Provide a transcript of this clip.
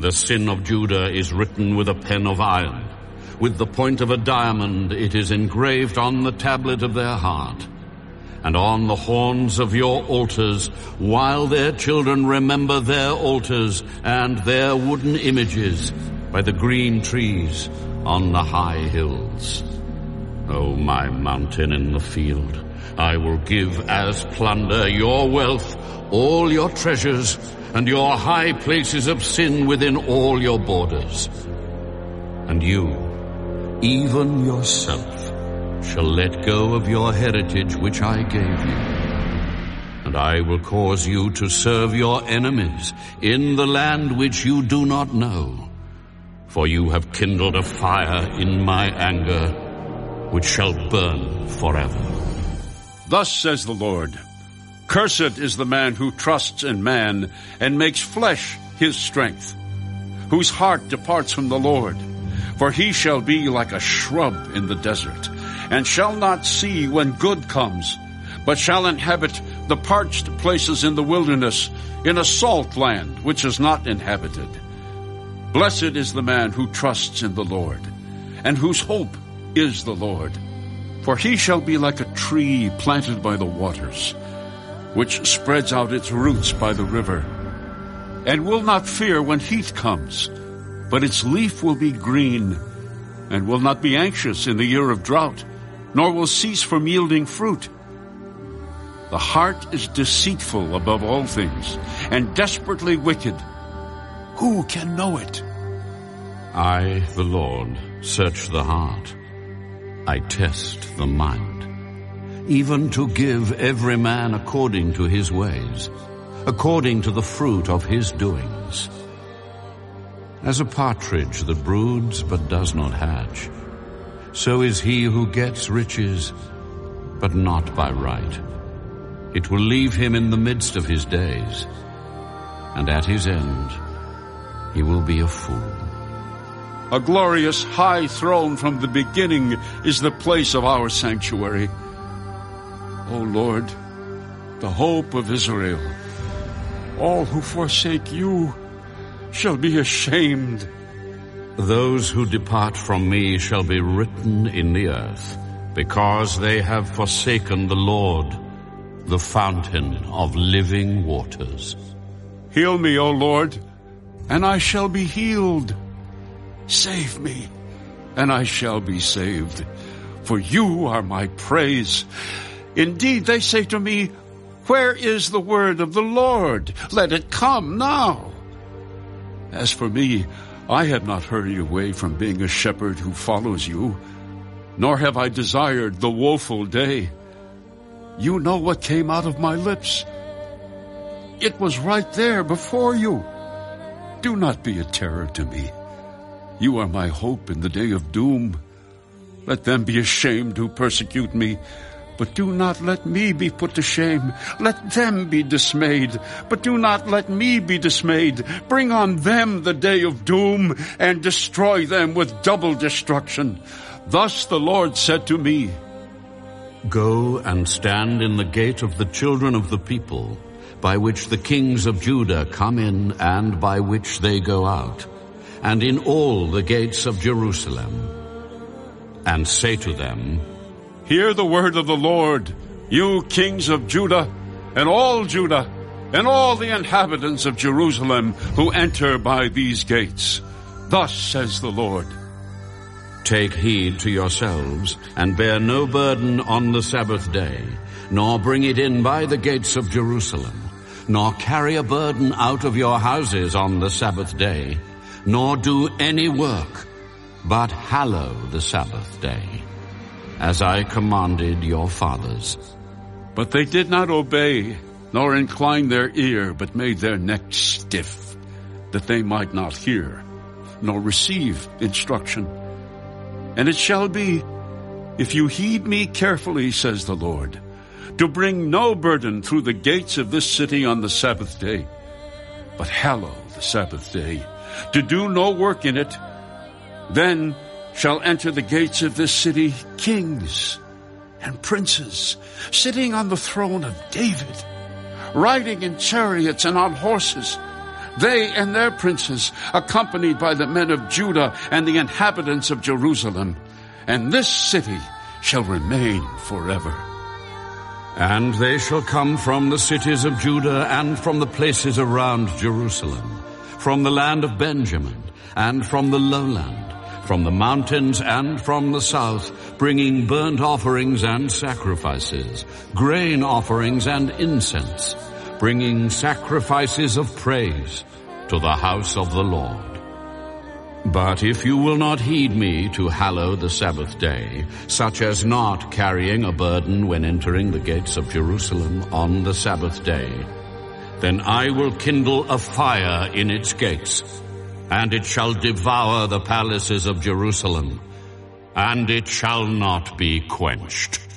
The sin of Judah is written with a pen of iron. With the point of a diamond it is engraved on the tablet of their heart and on the horns of your altars, while their children remember their altars and their wooden images by the green trees on the high hills. O oh, my mountain in the field, I will give as plunder your wealth, all your treasures, and your high places of sin within all your borders. And you, even yourself, shall let go of your heritage which I gave you. And I will cause you to serve your enemies in the land which you do not know. For you have kindled a fire in my anger, which shall burn forever. Thus says the Lord, Cursed is the man who trusts in man and makes flesh his strength, whose heart departs from the Lord. For he shall be like a shrub in the desert and shall not see when good comes, but shall inhabit the parched places in the wilderness, in a salt land which is not inhabited. Blessed is the man who trusts in the Lord, and whose hope is the Lord. For he shall be like a tree planted by the waters, which spreads out its roots by the river, and will not fear when heat comes, but its leaf will be green, and will not be anxious in the year of drought nor will cease from yielding fruit. The heart is deceitful above all things and desperately wicked. Who can know it? I, the Lord, search the heart. I test the mind, even to give every man according to his ways, according to the fruit of his doings. As a partridge that broods but does not hatch, so is he who gets riches, but not by right. It will leave him in the midst of his days, and at his end he will be a fool. A glorious high throne from the beginning is the place of our sanctuary. O Lord, the hope of Israel, all who forsake you shall be ashamed. Those who depart from me shall be written in the earth, because they have forsaken the Lord, the fountain of living waters. Heal me, O Lord, and I shall be healed. Save me, and I shall be saved, for you are my praise. Indeed, they say to me, Where is the word of the Lord? Let it come now. As for me, I have not hurried away from being a shepherd who follows you, nor have I desired the woeful day. You know what came out of my lips. It was right there before you. Do not be a terror to me. You are my hope in the day of doom. Let them be ashamed who persecute me but do not let me be put to shame. Let them be dismayed, but do not let me be dismayed. Bring on them the day of doom and destroy them with double destruction. Thus the Lord said to me, Go and stand in the gate of the children of the people, by which the kings of Judah come in and by which they go out, and in all the gates of Jerusalem. And say to them, Hear the word of the Lord, you kings of Judah, and all Judah, and all the inhabitants of Jerusalem who enter by these gates. Thus says the Lord. Take heed to yourselves, and bear no burden on the Sabbath day, nor bring it in by the gates of Jerusalem, nor carry a burden out of your houses on the Sabbath day, nor do any work, but hallow the Sabbath day as I commanded your fathers. But they did not obey, nor incline their ear, but made their necks stiff, that they might not hear, nor receive instruction. And it shall be, if you heed me carefully, says the Lord, to bring no burden through the gates of this city on the Sabbath day, but hallow the Sabbath day, to do no work in it, then shall enter the gates of this city kings and princes sitting on the throne of David, riding in chariots and on horses, they and their princes, accompanied by the men of Judah and the inhabitants of Jerusalem. And this city shall remain forever. And they shall come from the cities of Judah and from the places around Jerusalem, from the land of Benjamin and from the lowland, from the mountains and from the south, bringing burnt offerings and sacrifices, grain offerings and incense, bringing sacrifices of praise to the house of the Lord. But if you will not heed me to hallow the Sabbath day, such as not carrying a burden when entering the gates of Jerusalem on the Sabbath day, then I will kindle a fire in its gates, and it shall devour the palaces of Jerusalem, and it shall not be quenched.